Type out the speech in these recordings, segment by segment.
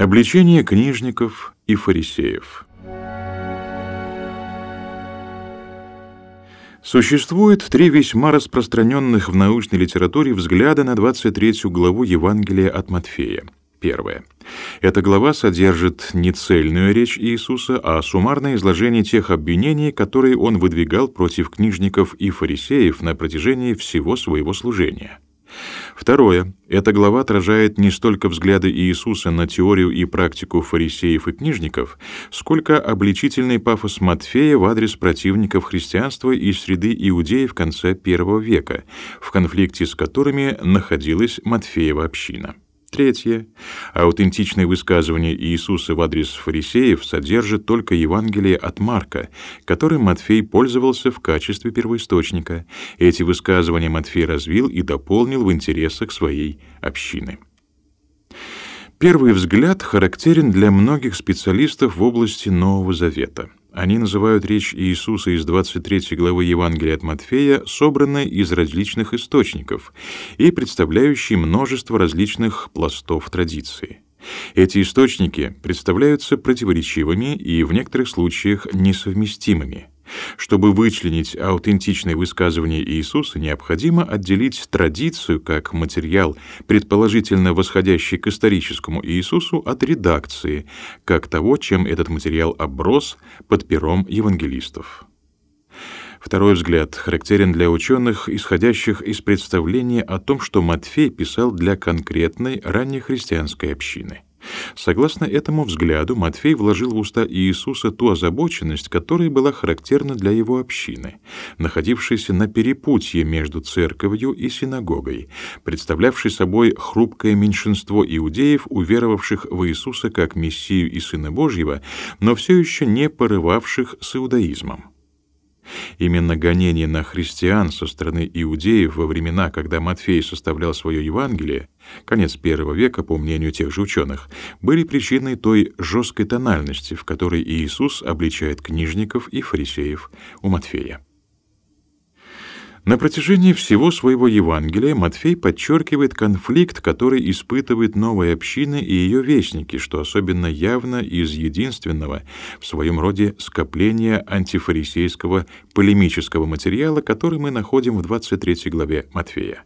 Обличение книжников и фарисеев. Существует три весьма распространенных в научной литературе взгляда на 23 главу Евангелия от Матфея. Первое. Эта глава содержит не цельную речь Иисуса, а суммарное изложение тех обвинений, которые он выдвигал против книжников и фарисеев на протяжении всего своего служения. Второе. Эта глава отражает не столько взгляды Иисуса на теорию и практику фарисеев и книжников, сколько обличительный пафос Матфея в адрес противников христианства и среды иудеев в конце I века, в конфликте с которыми находилась Матфеева община. Третье. Аутентичные высказывания Иисуса в адрес фарисеев содержит только Евангелие от Марка, которым Матфей пользовался в качестве первоисточника. Эти высказывания Матфей развил и дополнил в интересах своей общины. Первый взгляд характерен для многих специалистов в области Нового Завета — они называют речь Иисуса из 23 главы Евангелия от Матфея собранной из различных источников и представляющей множество различных пластов традиции. Эти источники представляются противоречивыми и в некоторых случаях несовместимыми. Чтобы вычленить аутентичные высказывания Иисуса, необходимо отделить традицию как материал, предположительно восходящий к историческому Иисусу, от редакции, как того, чем этот материал оброс под пером евангелистов. Второй взгляд характерен для ученых, исходящих из представления о том, что Матфей писал для конкретной раннехристианской общины. Согласно этому взгляду, Матфей вложил в уста Иисуса ту озабоченность, которая была характерна для его общины, находившейся на перепутье между церковью и синагогой, представлявшей собой хрупкое меньшинство иудеев, уверовавших в Иисуса как Мессию и Сына Божьего, но все еще не порывавших с иудаизмом. Именно гонения на христиан со стороны иудеев во времена, когда Матфей составлял свое Евангелие, конец первого века, по мнению тех же ученых, были причиной той жесткой тональности, в которой Иисус обличает книжников и фарисеев у Матфея. На протяжении всего своего Евангелия Матфей подчеркивает конфликт, который испытывает новая община и ее вестники, что особенно явно из единственного в своем роде скопления антифарисейского полемического материала, который мы находим в 23 главе Матфея.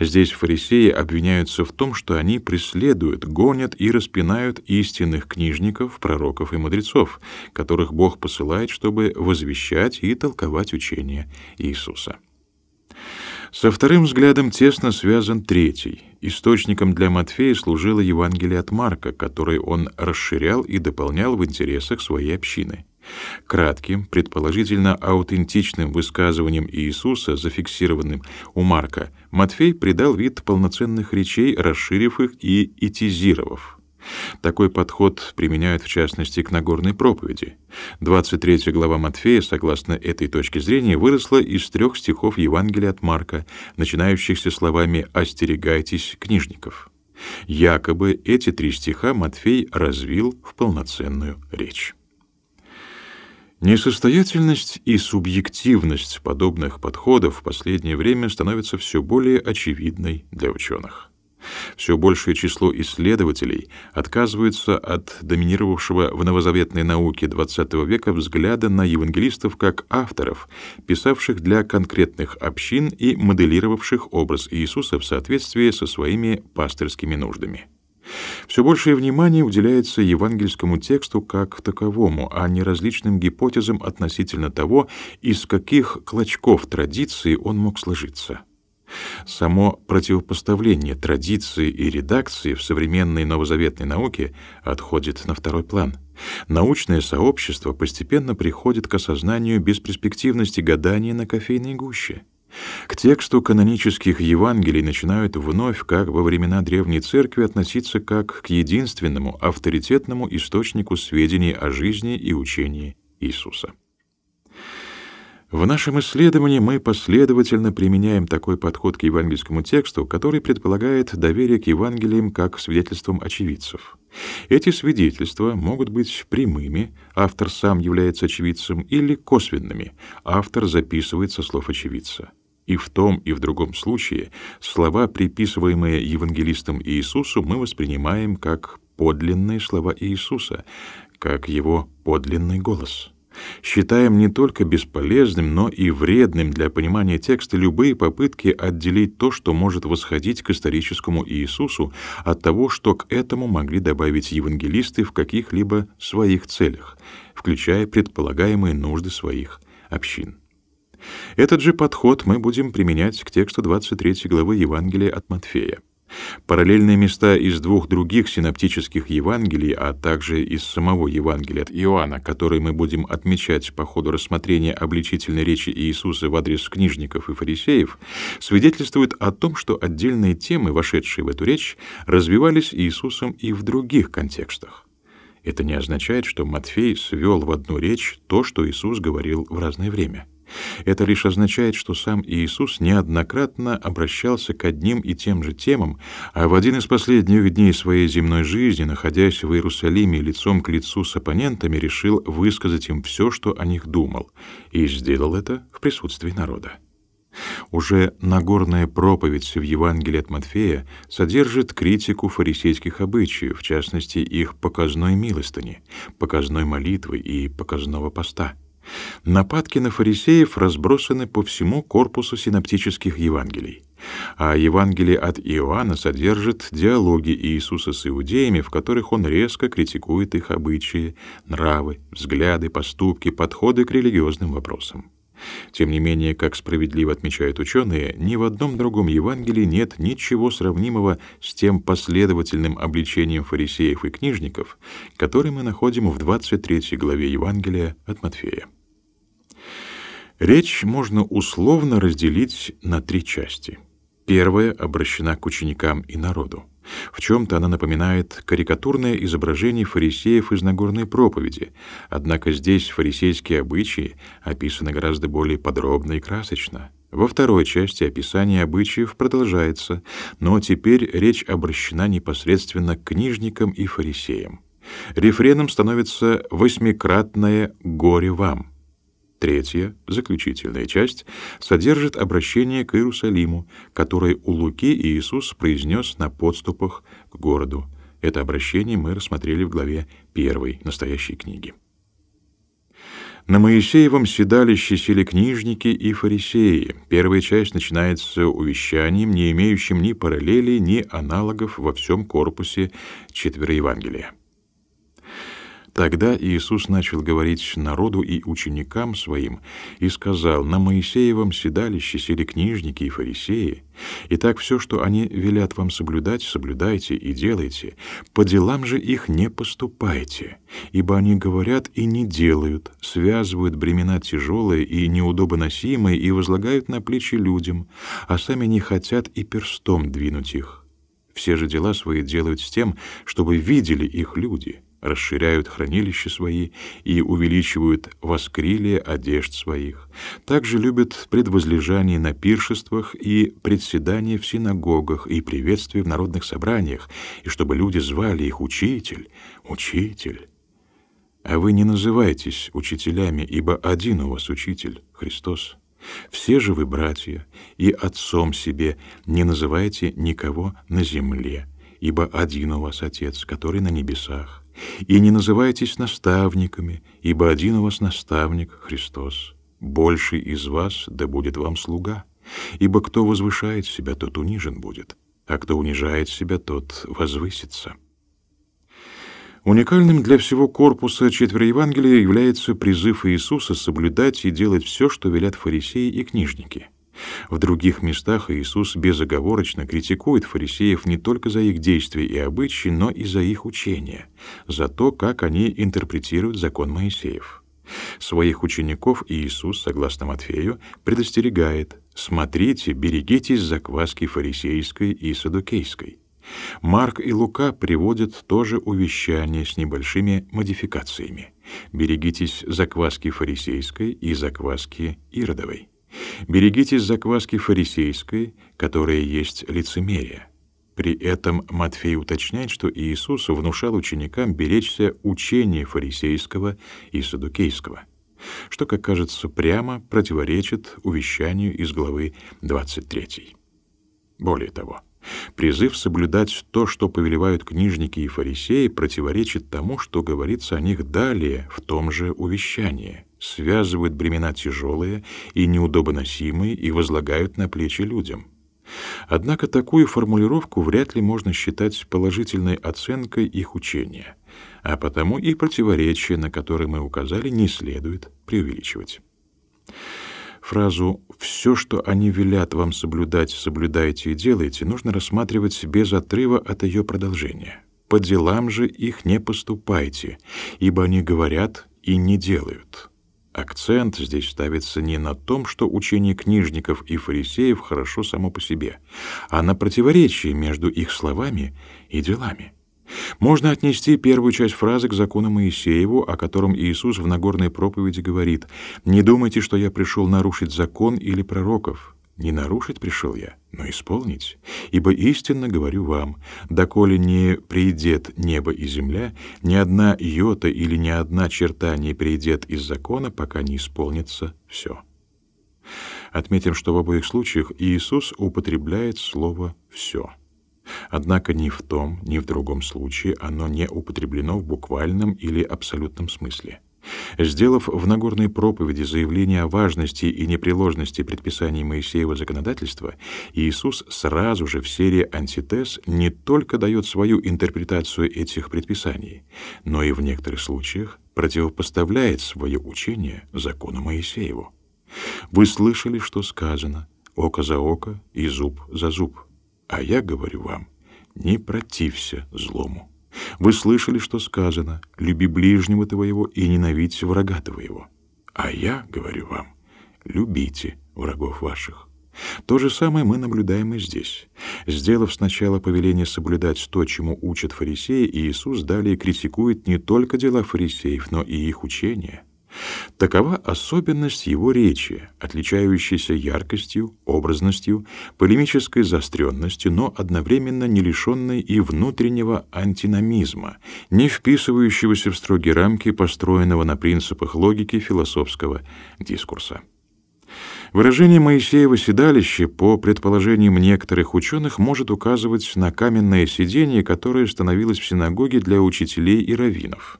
Здесь фарисеи обвиняются в том, что они преследуют, гонят и распинают истинных книжников, пророков и мудрецов, которых Бог посылает, чтобы возвещать и толковать учение Иисуса. Со вторым взглядом тесно связан третий. Источником для Матфея служило Евангелие от Марка, которое он расширял и дополнял в интересах своей общины. Кратким, предположительно аутентичным высказыванием Иисуса, зафиксированным у Марка, Матфей придал вид полноценных речей, расширив их и этизировав. Такой подход применяют в частности к Нагорной проповеди. 23 глава Матфея, согласно этой точке зрения, выросла из трех стихов Евангелия от Марка, начинающихся словами «Остерегайтесь книжников». Якобы эти три стиха Матфей развил в полноценную речь. Несостоятельность и субъективность подобных подходов в последнее время становятся все более очевидной для ученых. Все большее число исследователей отказываются от доминировавшего в новозаветной науке XX века взгляда на евангелистов как авторов, писавших для конкретных общин и моделировавших образ Иисуса в соответствии со своими пастырскими нуждами. Все большее внимание уделяется евангельскому тексту как таковому, а не различным гипотезам относительно того, из каких клочков традиции он мог сложиться. Само противопоставление традиции и редакции в современной новозаветной науке отходит на второй план. Научное сообщество постепенно приходит к осознанию бесперспективности гадания на кофейной гуще. К тексту канонических Евангелий начинают вновь, как во времена Древней Церкви, относиться как к единственному авторитетному источнику сведений о жизни и учении Иисуса. В нашем исследовании мы последовательно применяем такой подход к евангельскому тексту, который предполагает доверие к Евангелиям как свидетельствам очевидцев. Эти свидетельства могут быть прямыми, автор сам является очевидцем, или косвенными, автор записывает со слов очевидца. И в том, и в другом случае слова, приписываемые евангелистам Иисусу, мы воспринимаем как подлинные слова Иисуса, как его подлинный голос. Считаем не только бесполезным, но и вредным для понимания текста любые попытки отделить то, что может восходить к историческому Иисусу, от того, что к этому могли добавить евангелисты в каких-либо своих целях, включая предполагаемые нужды своих общин. Этот же подход мы будем применять к тексту 23 главы Евангелия от Матфея. Параллельные места из двух других синоптических Евангелий, а также из самого Евангелия от Иоанна, которые мы будем отмечать по ходу рассмотрения обличительной речи Иисуса в адрес книжников и фарисеев, свидетельствуют о том, что отдельные темы, вошедшие в эту речь, развивались Иисусом и в других контекстах. Это не означает, что Матфей свел в одну речь то, что Иисус говорил в разное время. Это лишь означает, что сам Иисус неоднократно обращался к одним и тем же темам, а в один из последних дней своей земной жизни, находясь в Иерусалиме лицом к лицу с оппонентами, решил высказать им все, что о них думал, и сделал это в присутствии народа. Уже Нагорная проповедь в Евангелии от Матфея содержит критику фарисейских обычаев, в частности их показной милостыни, показной молитвы и показного поста. Нападки на фарисеев разбросаны по всему корпусу синоптических Евангелий. А Евангелие от Иоанна содержит диалоги Иисуса с иудеями, в которых он резко критикует их обычаи, нравы, взгляды, поступки, подходы к религиозным вопросам. Тем не менее, как справедливо отмечают ученые, ни в одном другом Евангелии нет ничего сравнимого с тем последовательным обличением фарисеев и книжников, который мы находим в 23 главе Евангелия от Матфея. Речь можно условно разделить на три части. Первая обращена к ученикам и народу. В чем-то она напоминает карикатурное изображение фарисеев из Нагорной проповеди, однако здесь фарисейские обычаи описаны гораздо более подробно и красочно. Во второй части описание обычаев продолжается, но теперь речь обращена непосредственно к книжникам и фарисеям. Рефреном становится восьмикратное «горе вам», Третья, заключительная часть, содержит обращение к Иерусалиму, которое у Луки Иисус произнес на подступах к городу. Это обращение мы рассмотрели в главе первой настоящей книги. На Моисеевом седалище сели книжники и фарисеи. Первая часть начинается увещанием, не имеющим ни параллелей, ни аналогов во всем корпусе Евангелия. Тогда Иисус начал говорить народу и ученикам своим и сказал, «На Моисеевом седалище сели книжники и фарисеи. Итак, все, что они велят вам соблюдать, соблюдайте и делайте. По делам же их не поступайте, ибо они говорят и не делают, связывают бремена тяжелые и неудобоносимые и возлагают на плечи людям, а сами не хотят и перстом двинуть их. Все же дела свои делают с тем, чтобы видели их люди» расширяют хранилища свои и увеличивают воскрилие одежд своих. Также любят предвозлежание на пиршествах и председание в синагогах и приветствие в народных собраниях, и чтобы люди звали их «Учитель, Учитель». А вы не называйтесь учителями, ибо один у вас Учитель, Христос. Все же вы братья, и отцом себе не называйте никого на земле, ибо один у вас Отец, который на небесах. И не называйтесь наставниками, ибо один у вас наставник — Христос. Больший из вас да будет вам слуга. Ибо кто возвышает себя, тот унижен будет, а кто унижает себя, тот возвысится». Уникальным для всего корпуса четверо Евангелия является призыв Иисуса соблюдать и делать все, что велят фарисеи и книжники — в других местах Иисус безоговорочно критикует фарисеев не только за их действия и обычаи, но и за их учения, за то, как они интерпретируют закон Моисеев. Своих учеников Иисус, согласно Матфею, предостерегает «Смотрите, берегитесь закваски фарисейской и садукейской». Марк и Лука приводят тоже увещание с небольшими модификациями. «Берегитесь закваски фарисейской и закваски иродовой». Берегитесь закваски фарисейской, которая есть лицемерие. При этом Матфей уточняет, что Иисус внушал ученикам беречься учения фарисейского и садукейского, что, как кажется, прямо противоречит увещанию из главы 23. Более того, Призыв соблюдать то, что повелевают книжники и фарисеи, противоречит тому, что говорится о них далее в том же увещании. Связывают бремена тяжелые и неудобоносимые и возлагают на плечи людям. Однако такую формулировку вряд ли можно считать положительной оценкой их учения, а потому и противоречия, на которые мы указали, не следует преувеличивать. Фразу «все, что они велят вам соблюдать, соблюдайте и делайте» нужно рассматривать без отрыва от ее продолжения. «По делам же их не поступайте, ибо они говорят и не делают». Акцент здесь ставится не на том, что учение книжников и фарисеев хорошо само по себе, а на противоречии между их словами и делами. Можно отнести первую часть фразы к закону Моисееву, о котором Иисус в Нагорной проповеди говорит «Не думайте, что я пришел нарушить закон или пророков». Не нарушить пришел я, но исполнить. Ибо истинно говорю вам, доколе не придет небо и земля, ни одна йота или ни одна черта не придет из закона, пока не исполнится все. Отметим, что в обоих случаях Иисус употребляет слово «все». Однако ни в том, ни в другом случае оно не употреблено в буквальном или абсолютном смысле. Сделав в Нагорной проповеди заявление о важности и непреложности предписаний Моисеева законодательства, Иисус сразу же в серии антитез не только дает свою интерпретацию этих предписаний, но и в некоторых случаях противопоставляет свое учение закону Моисееву. Вы слышали, что сказано: око за око и зуб за зуб. А я говорю вам, не протився злому. Вы слышали, что сказано: люби ближнего твоего и ненавидь врага твоего. А я говорю вам, любите врагов ваших. То же самое мы наблюдаем и здесь. Сделав сначала повеление соблюдать то, чему учат фарисеи, Иисус далее критикует не только дела фарисеев, но и их учения. Такова особенность его речи, отличающаяся яркостью, образностью, полемической заостренностью, но одновременно не лишенной и внутреннего антиномизма, не вписывающегося в строгие рамки построенного на принципах логики философского дискурса. Выражение Моисеева седалище, по предположениям некоторых ученых, может указывать на каменное сиденье, которое становилось в синагоге для учителей и раввинов.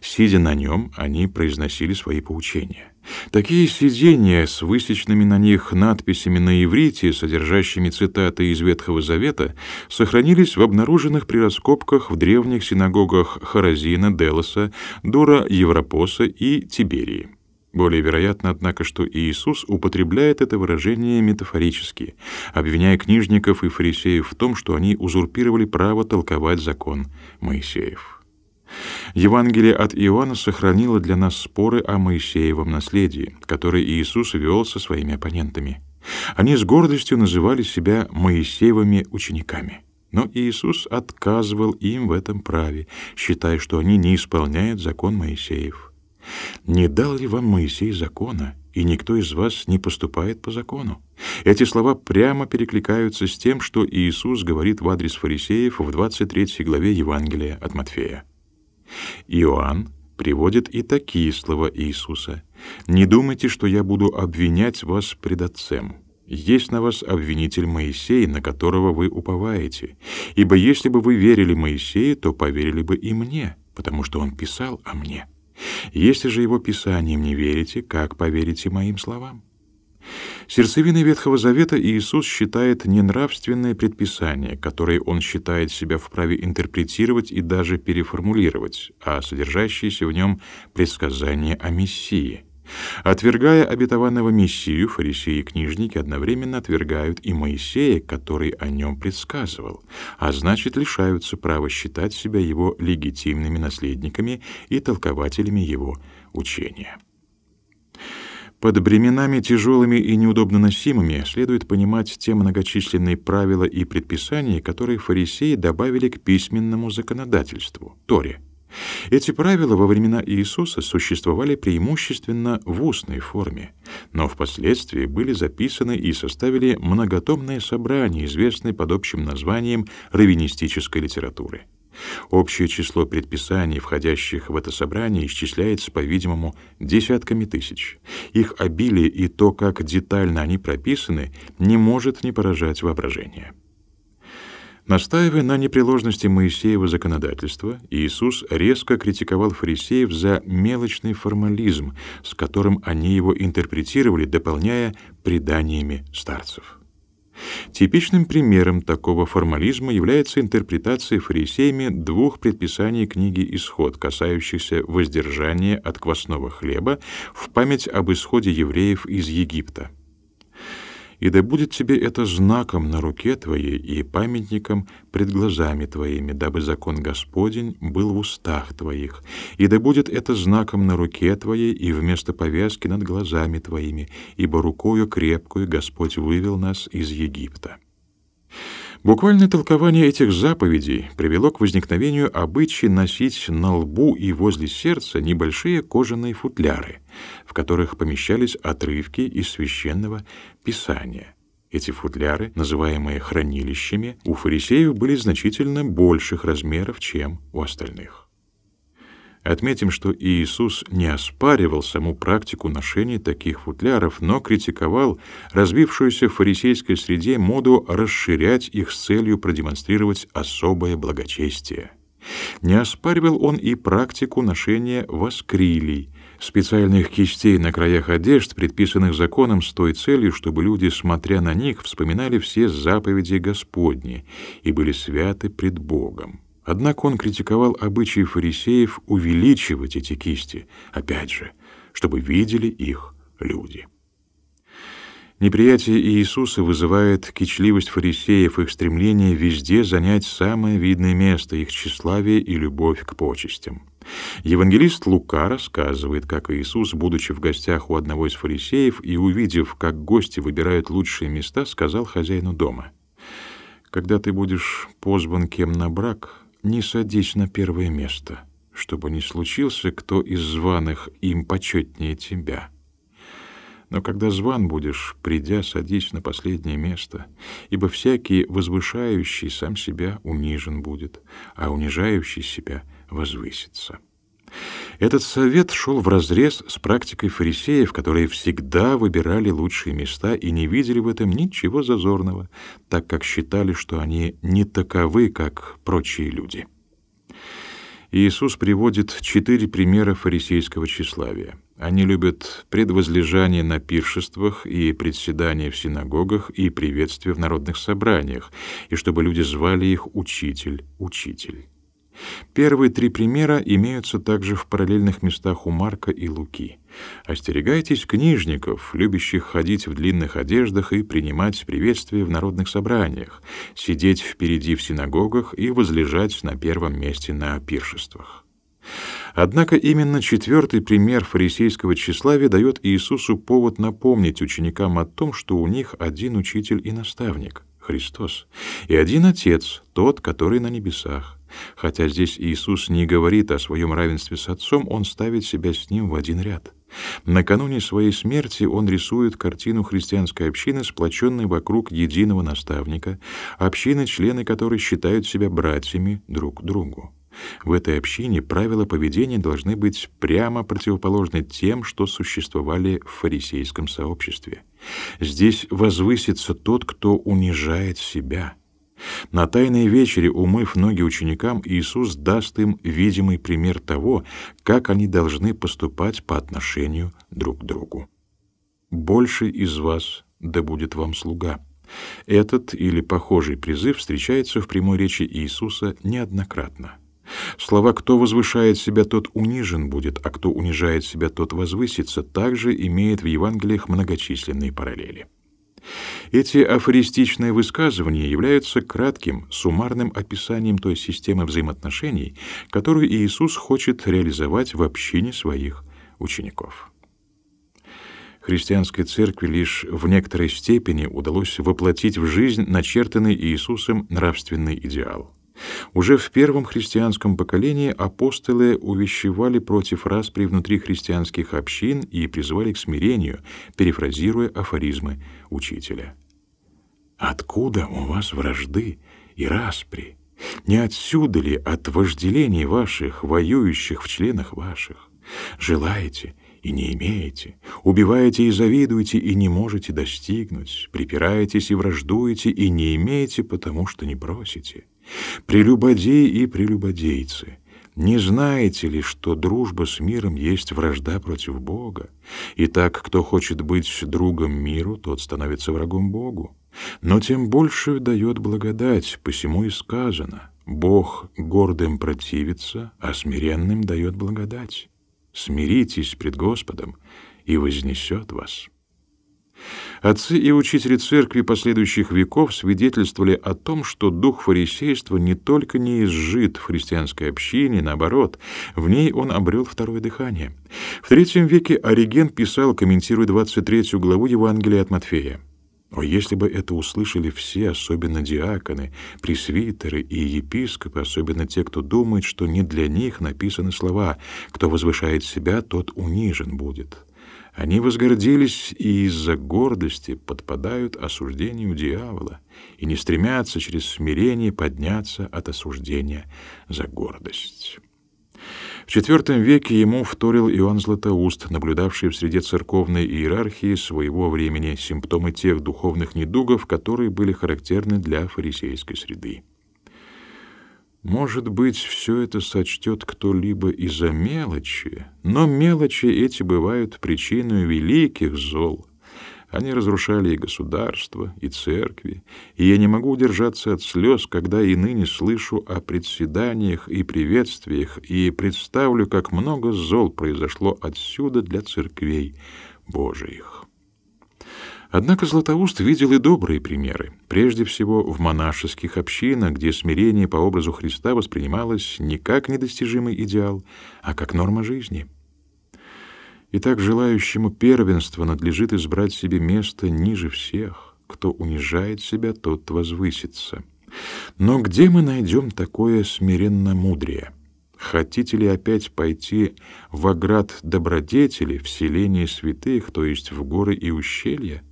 Сидя на нем, они произносили свои поучения. Такие сидения с высеченными на них надписями на иврите, содержащими цитаты из Ветхого Завета, сохранились в обнаруженных при раскопках в древних синагогах Харазина, Делоса, Дура, Европоса и Тиберии. Более вероятно, однако, что Иисус употребляет это выражение метафорически, обвиняя книжников и фарисеев в том, что они узурпировали право толковать закон Моисеев. Евангелие от Иоанна сохранило для нас споры о Моисеевом наследии, которые Иисус вел со своими оппонентами. Они с гордостью называли себя Моисеевыми учениками. Но Иисус отказывал им в этом праве, считая, что они не исполняют закон Моисеев. Не дал ли вам Моисей закона, и никто из вас не поступает по закону? Эти слова прямо перекликаются с тем, что Иисус говорит в адрес фарисеев в 23 главе Евангелия от Матфея. Иоанн приводит и такие слова Иисуса: "Не думайте, что я буду обвинять вас пред Отцем. Есть на вас обвинитель Моисей, на которого вы уповаете. Ибо если бы вы верили Моисею, то поверили бы и мне, потому что он писал о мне". Если же его писаниям не верите, как поверите моим словам? Сердцевиной Ветхого Завета Иисус считает ненравственные предписания, которые он считает себя вправе интерпретировать и даже переформулировать, а содержащиеся в нем предсказания о Мессии. Отвергая обетованного Мессию, фарисеи и книжники одновременно отвергают и Моисея, который о нем предсказывал, а значит лишаются права считать себя его легитимными наследниками и толкователями его учения. Под бременами тяжелыми и неудобно носимыми следует понимать те многочисленные правила и предписания, которые фарисеи добавили к письменному законодательству, Торе. Эти правила во времена Иисуса существовали преимущественно в устной форме, но впоследствии были записаны и составили многотомное собрание, известное под общим названием раввинистической литературы. Общее число предписаний, входящих в это собрание, исчисляется, по-видимому, десятками тысяч. Их обилие и то, как детально они прописаны, не может не поражать воображение. Настаивая на непреложности Моисеева законодательства, Иисус резко критиковал фарисеев за мелочный формализм, с которым они его интерпретировали, дополняя преданиями старцев. Типичным примером такого формализма является интерпретация фарисеями двух предписаний книги «Исход», касающихся воздержания от квасного хлеба в память об исходе евреев из Египта. «И да будет тебе это знаком на руке твоей и памятником пред глазами твоими, дабы закон Господень был в устах твоих, и да будет это знаком на руке твоей и вместо повязки над глазами твоими, ибо рукою крепкую Господь вывел нас из Египта». Буквальное толкование этих заповедей привело к возникновению обычая носить на лбу и возле сердца небольшие кожаные футляры, в которых помещались отрывки из священного писания. Эти футляры, называемые хранилищами, у фарисеев были значительно больших размеров, чем у остальных. Отметим, что Иисус не оспаривал саму практику ношения таких футляров, но критиковал развившуюся в фарисейской среде моду расширять их с целью продемонстрировать особое благочестие. Не оспаривал он и практику ношения воскрилий, специальных кистей на краях одежд, предписанных законом с той целью, чтобы люди, смотря на них, вспоминали все заповеди Господни и были святы пред Богом. Однако он критиковал обычаи фарисеев увеличивать эти кисти, опять же, чтобы видели их люди. Неприятие Иисуса вызывает кичливость фарисеев, их стремление везде занять самое видное место, их тщеславие и любовь к почестям. Евангелист Лука рассказывает, как Иисус, будучи в гостях у одного из фарисеев и увидев, как гости выбирают лучшие места, сказал хозяину дома, «Когда ты будешь позван кем на брак, не садись на первое место, чтобы не случился кто из званых им почетнее тебя. Но когда зван будешь, придя, садись на последнее место, ибо всякий возвышающий сам себя унижен будет, а унижающий себя возвысится. Этот совет шел вразрез с практикой фарисеев, которые всегда выбирали лучшие места и не видели в этом ничего зазорного, так как считали, что они не таковы, как прочие люди. Иисус приводит четыре примера фарисейского тщеславия. Они любят предвозлежание на пиршествах и председание в синагогах и приветствие в народных собраниях, и чтобы люди звали их «учитель, учитель». Первые три примера имеются также в параллельных местах у Марка и Луки. Остерегайтесь книжников, любящих ходить в длинных одеждах и принимать приветствия в народных собраниях, сидеть впереди в синагогах и возлежать на первом месте на пиршествах. Однако именно четвертый пример фарисейского тщеславия дает Иисусу повод напомнить ученикам о том, что у них один учитель и наставник — Христос, и один Отец, тот, который на небесах. Хотя здесь Иисус не говорит о своем равенстве с Отцом, он ставит себя с ним в один ряд. Накануне своей смерти он рисует картину христианской общины, сплоченной вокруг единого наставника, общины, члены которой считают себя братьями друг другу. В этой общине правила поведения должны быть прямо противоположны тем, что существовали в фарисейском сообществе. Здесь возвысится тот, кто унижает себя — на Тайной вечере, умыв ноги ученикам, Иисус даст им видимый пример того, как они должны поступать по отношению друг к другу. «Больше из вас да будет вам слуга». Этот или похожий призыв встречается в прямой речи Иисуса неоднократно. Слова «кто возвышает себя, тот унижен будет, а кто унижает себя, тот возвысится» также имеет в Евангелиях многочисленные параллели. Эти афористичные высказывания являются кратким, суммарным описанием той системы взаимоотношений, которую Иисус хочет реализовать в общине своих учеников. Христианской церкви лишь в некоторой степени удалось воплотить в жизнь начертанный Иисусом нравственный идеал. Уже в первом христианском поколении апостолы увещевали против распри внутри христианских общин и призывали к смирению, перефразируя афоризмы учителя. «Откуда у вас вражды и распри? Не отсюда ли от вожделений ваших, воюющих в членах ваших? Желаете и не имеете, Убиваете и завидуете, и не можете достигнуть. Припираетесь и враждуете, и не имеете, потому что не просите. Прелюбодеи и прелюбодейцы, не знаете ли, что дружба с миром есть вражда против Бога? Итак, кто хочет быть другом миру, тот становится врагом Богу. Но тем больше дает благодать, посему и сказано, Бог гордым противится, а смиренным дает благодать. Смиритесь пред Господом, и вознесет вас. Отцы и учители церкви последующих веков свидетельствовали о том, что дух фарисейства не только не изжит в христианской общине, наоборот, в ней он обрел второе дыхание. В третьем веке Ориген писал, комментируя 23 главу Евангелия от Матфея. О, если бы это услышали все, особенно диаконы, пресвитеры и епископы, особенно те, кто думает, что не для них написаны слова «Кто возвышает себя, тот унижен будет». Они возгордились и из-за гордости подпадают осуждению дьявола и не стремятся через смирение подняться от осуждения за гордость. В IV веке ему вторил Иоанн Златоуст, наблюдавший в среде церковной иерархии своего времени симптомы тех духовных недугов, которые были характерны для фарисейской среды. Может быть, все это сочтет кто-либо из-за мелочи, но мелочи эти бывают причиной великих зол. Они разрушали и государство, и церкви, и я не могу удержаться от слез, когда и ныне слышу о председаниях и приветствиях, и представлю, как много зол произошло отсюда для церквей Божиих. Однако Златоуст видел и добрые примеры, прежде всего в монашеских общинах, где смирение по образу Христа воспринималось не как недостижимый идеал, а как норма жизни. Итак, желающему первенства надлежит избрать себе место ниже всех. Кто унижает себя, тот возвысится. Но где мы найдем такое смиренно-мудрее? Хотите ли опять пойти в оград добродетели, в селение святых, то есть в горы и ущелья?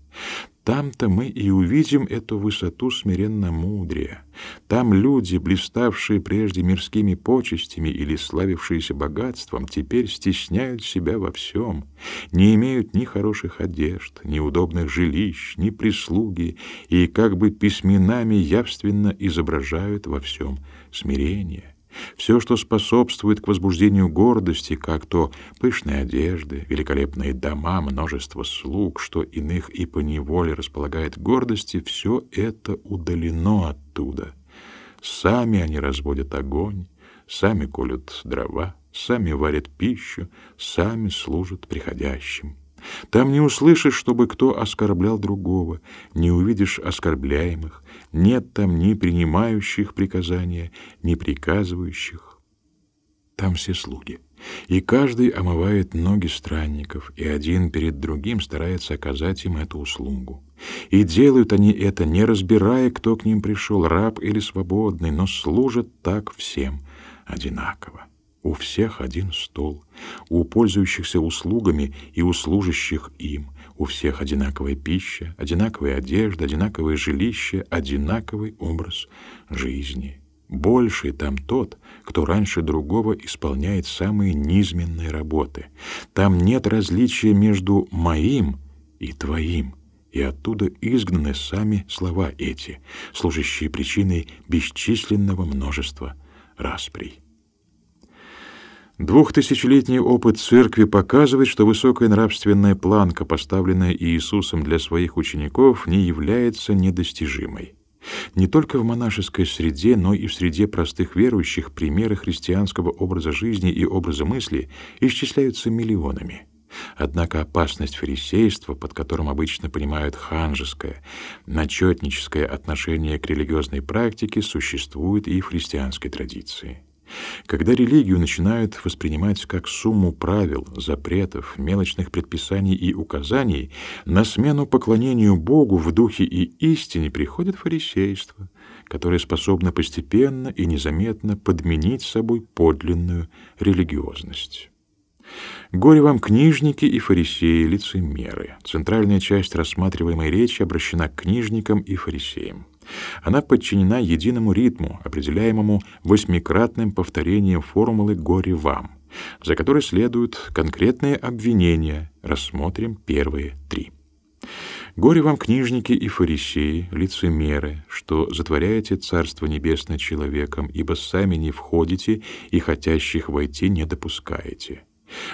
Там-то мы и увидим эту высоту смиренно-мудрия. Там люди, блиставшие прежде мирскими почестями или славившиеся богатством, теперь стесняют себя во всем, не имеют ни хороших одежд, ни удобных жилищ, ни прислуги, и как бы письменами явственно изображают во всем смирение. Все, что способствует к возбуждению гордости, как то пышные одежды, великолепные дома, множество слуг, что иных и по неволе располагает гордости, все это удалено оттуда. Сами они разводят огонь, сами колют дрова, сами варят пищу, сами служат приходящим. Там не услышишь, чтобы кто оскорблял другого, не увидишь оскорбляемых, нет там ни принимающих приказания, ни приказывающих. Там все слуги, и каждый омывает ноги странников, и один перед другим старается оказать им эту услугу. И делают они это, не разбирая, кто к ним пришел, раб или свободный, но служат так всем одинаково. У всех один стол, у пользующихся услугами и у служащих им, у всех одинаковая пища, одинаковая одежда, одинаковое жилище, одинаковый образ жизни. Больший там тот, кто раньше другого исполняет самые низменные работы. Там нет различия между моим и твоим, и оттуда изгнаны сами слова эти, служащие причиной бесчисленного множества расприй. Двухтысячелетний опыт церкви показывает, что высокая нравственная планка, поставленная Иисусом для своих учеников, не является недостижимой. Не только в монашеской среде, но и в среде простых верующих примеры христианского образа жизни и образа мысли исчисляются миллионами. Однако опасность фарисейства, под которым обычно понимают ханжеское, начетническое отношение к религиозной практике, существует и в христианской традиции. Когда религию начинают воспринимать как сумму правил, запретов, мелочных предписаний и указаний, на смену поклонению Богу в духе и истине приходит фарисейство, которое способно постепенно и незаметно подменить собой подлинную религиозность. Горе вам, книжники и фарисеи, лицемеры. Центральная часть рассматриваемой речи обращена к книжникам и фарисеям. Она подчинена единому ритму, определяемому восьмикратным повторением формулы «горе вам». за которой следуют конкретные обвинения. Рассмотрим первые три. Горе вам, книжники и фарисеи, лицемеры, что затворяете Царство Небесное человеком, ибо сами не входите и хотящих войти не допускаете.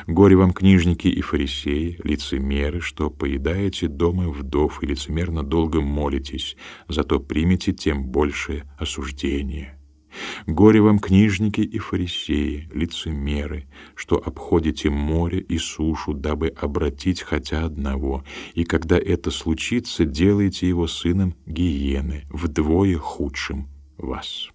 Горе вам, книжники и фарисеи, лицемеры, что поедаете дома вдов и лицемерно долго молитесь, зато примете тем большее осуждение. Горе вам, книжники и фарисеи, лицемеры, что обходите море и сушу, дабы обратить хотя одного, и когда это случится, делаете его сыном гиены, вдвое худшим вас.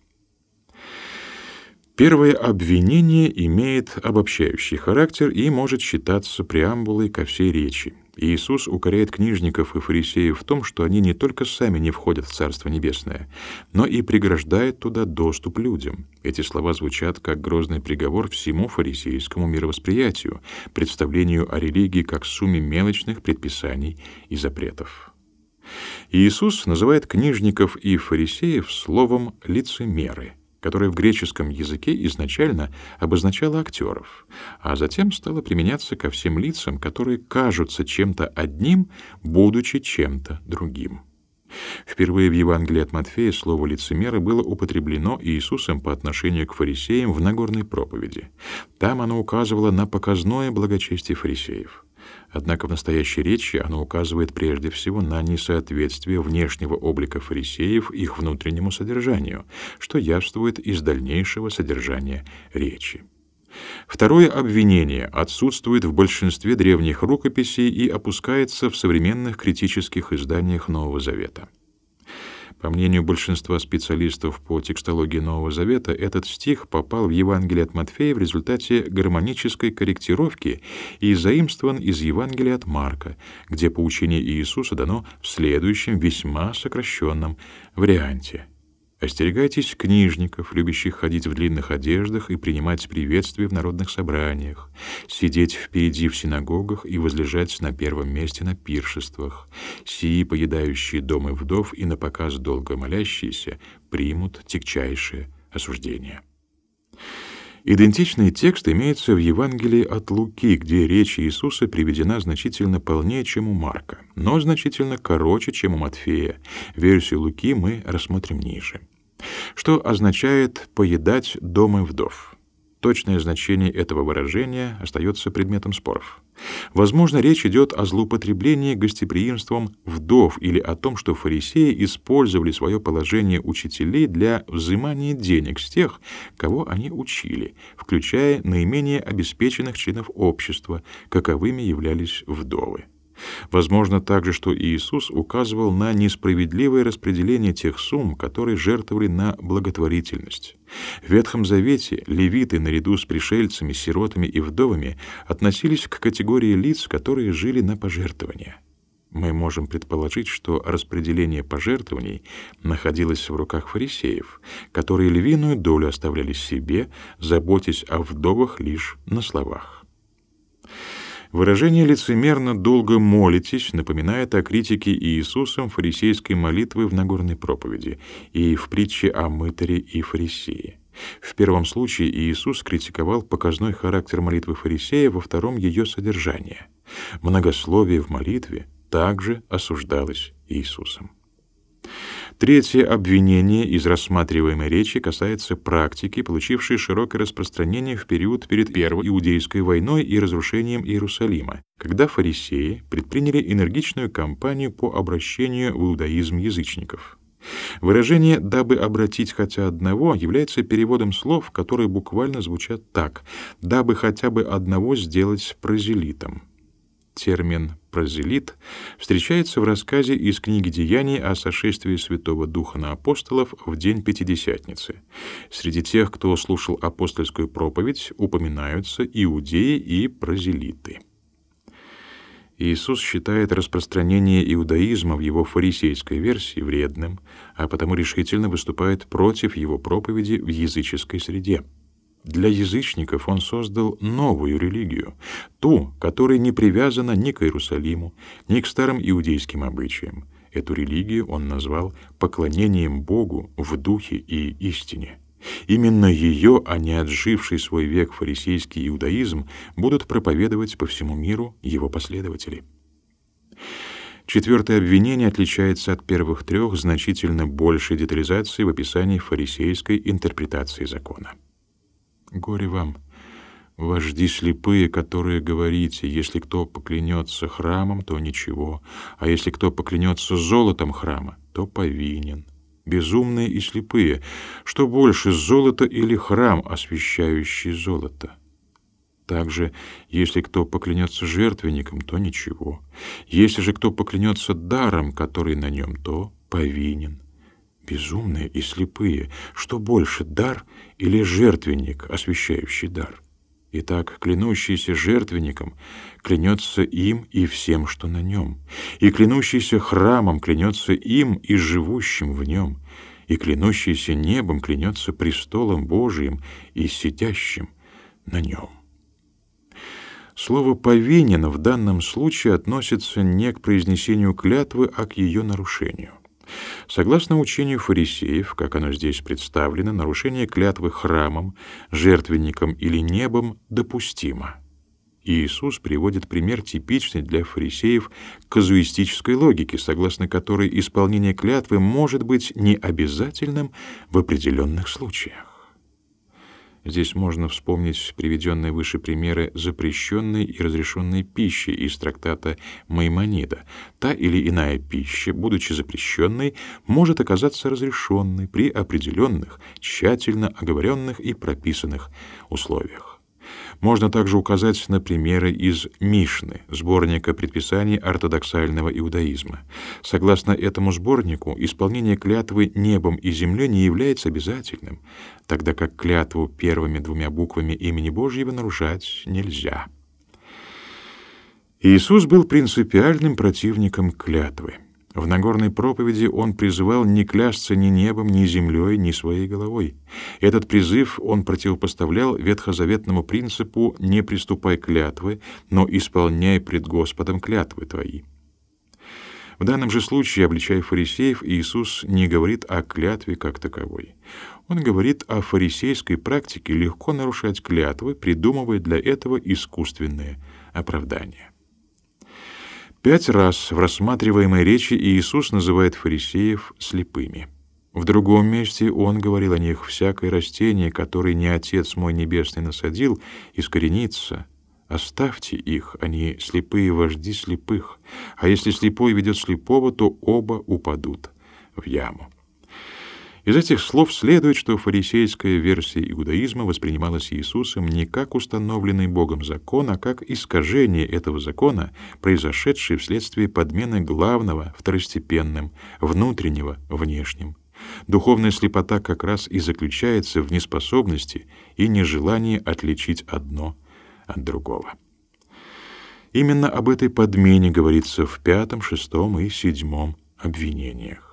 Первое обвинение имеет обобщающий характер и может считаться преамбулой ко всей речи. Иисус укоряет книжников и фарисеев в том, что они не только сами не входят в Царство Небесное, но и преграждают туда доступ людям. Эти слова звучат как грозный приговор всему фарисейскому мировосприятию, представлению о религии как сумме мелочных предписаний и запретов. Иисус называет книжников и фарисеев словом «лицемеры», которое в греческом языке изначально обозначало актеров, а затем стало применяться ко всем лицам, которые кажутся чем-то одним, будучи чем-то другим. Впервые в Евангелии от Матфея слово «лицемеры» было употреблено Иисусом по отношению к фарисеям в Нагорной проповеди. Там оно указывало на показное благочестие фарисеев. Однако в настоящей речи оно указывает прежде всего на несоответствие внешнего облика фарисеев их внутреннему содержанию, что явствует из дальнейшего содержания речи. Второе обвинение отсутствует в большинстве древних рукописей и опускается в современных критических изданиях Нового Завета. По мнению большинства специалистов по текстологии Нового Завета, этот стих попал в Евангелие от Матфея в результате гармонической корректировки и заимствован из Евангелия от Марка, где поучение Иисуса дано в следующем весьма сокращенном варианте — Остерегайтесь книжников, любящих ходить в длинных одеждах и принимать приветствия в народных собраниях, сидеть впереди в синагогах и возлежать на первом месте на пиршествах. Сии, поедающие дома вдов и на показ долго молящиеся, примут тягчайшее осуждение. Идентичный текст имеется в Евангелии от Луки, где речь Иисуса приведена значительно полнее, чем у Марка, но значительно короче, чем у Матфея. Версию Луки мы рассмотрим ниже. Что означает «поедать дома вдов»? Точное значение этого выражения остается предметом споров. Возможно, речь идет о злоупотреблении гостеприимством вдов или о том, что фарисеи использовали свое положение учителей для взимания денег с тех, кого они учили, включая наименее обеспеченных членов общества, каковыми являлись вдовы. Возможно также, что Иисус указывал на несправедливое распределение тех сумм, которые жертвовали на благотворительность. В Ветхом Завете левиты наряду с пришельцами, сиротами и вдовами относились к категории лиц, которые жили на пожертвования. Мы можем предположить, что распределение пожертвований находилось в руках фарисеев, которые львиную долю оставляли себе, заботясь о вдовах лишь на словах. Выражение «лицемерно долго молитесь» напоминает о критике Иисусом фарисейской молитвы в Нагорной проповеди и в притче о мытаре и фарисее. В первом случае Иисус критиковал показной характер молитвы фарисея, во втором — ее содержание. Многословие в молитве также осуждалось Иисусом. Третье обвинение из рассматриваемой речи касается практики, получившей широкое распространение в период перед Первой Иудейской войной и разрушением Иерусалима, когда фарисеи предприняли энергичную кампанию по обращению в иудаизм язычников. Выражение «дабы обратить хотя одного» является переводом слов, которые буквально звучат так «дабы хотя бы одного сделать прозелитом». Термин «прозелит» встречается в рассказе из книги «Деяний» о сошествии Святого Духа на апостолов в день Пятидесятницы. Среди тех, кто слушал апостольскую проповедь, упоминаются иудеи и прозелиты. Иисус считает распространение иудаизма в его фарисейской версии вредным, а потому решительно выступает против его проповеди в языческой среде. Для язычников он создал новую религию, ту, которая не привязана ни к Иерусалиму, ни к старым иудейским обычаям. Эту религию он назвал поклонением Богу в духе и истине. Именно ее, а не отживший свой век фарисейский иудаизм, будут проповедовать по всему миру его последователи. Четвертое обвинение отличается от первых трех значительно большей детализацией в описании фарисейской интерпретации закона. Горе вам, вожди слепые, которые говорите, если кто поклянется храмом, то ничего, а если кто поклянется золотом храма, то повинен. Безумные и слепые, что больше, золото или храм, освещающий золото? Также, если кто поклянется жертвенником, то ничего. Если же кто поклянется даром, который на нем, то повинен. Безумные и слепые, что больше, дар или жертвенник, освящающий дар? Итак, клянущийся жертвенником клянется им и всем, что на нем, и клянущийся храмом клянется им и живущим в нем, и клянущийся небом клянется престолом Божиим и сидящим на нем. Слово «повинен» в данном случае относится не к произнесению клятвы, а к ее нарушению. Согласно учению фарисеев, как оно здесь представлено, нарушение клятвы храмом, жертвенником или небом допустимо. Иисус приводит пример типичный для фарисеев казуистической логики, согласно которой исполнение клятвы может быть необязательным в определенных случаях. Здесь можно вспомнить приведенные выше примеры запрещенной и разрешенной пищи из трактата Маймонида. Та или иная пища, будучи запрещенной, может оказаться разрешенной при определенных, тщательно оговоренных и прописанных условиях. Можно также указать на примеры из Мишны, сборника предписаний ортодоксального иудаизма. Согласно этому сборнику, исполнение клятвы небом и землей не является обязательным, тогда как клятву первыми двумя буквами имени Божьего нарушать нельзя. Иисус был принципиальным противником клятвы. В Нагорной проповеди он призывал не клясться ни небом, ни землей, ни своей головой. Этот призыв он противопоставлял ветхозаветному принципу «не приступай клятвы, но исполняй пред Господом клятвы твои». В данном же случае, обличая фарисеев, Иисус не говорит о клятве как таковой. Он говорит о фарисейской практике легко нарушать клятвы, придумывая для этого искусственные оправдания. Пять раз в рассматриваемой речи Иисус называет фарисеев слепыми. В другом месте он говорил о них «всякое растение, которое не Отец мой Небесный насадил, искоренится. Оставьте их, они слепые вожди слепых, а если слепой ведет слепого, то оба упадут в яму». Из этих слов следует, что фарисейская версия иудаизма воспринималась Иисусом не как установленный Богом закон, а как искажение этого закона, произошедшее вследствие подмены главного второстепенным, внутреннего внешним. Духовная слепота как раз и заключается в неспособности и нежелании отличить одно от другого. Именно об этой подмене говорится в пятом, шестом и седьмом обвинениях.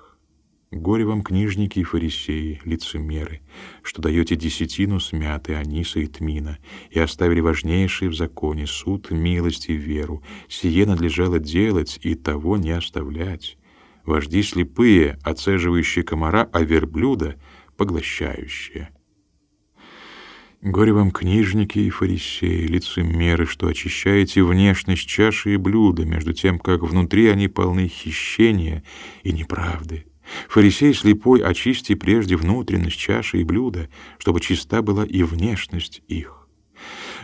Горе вам, книжники и фарисеи, лицемеры, что даете десятину смяты аниса и тмина, и оставили важнейшие в законе суд, милость и веру. Сие надлежало делать и того не оставлять. Вожди слепые, оцеживающие комара, а верблюда поглощающие. Горе вам, книжники и фарисеи, лицемеры, что очищаете внешность чаши и блюда, между тем, как внутри они полны хищения и неправды. Фарисей слепой, очисти прежде внутренность чаши и блюда, чтобы чиста была и внешность их.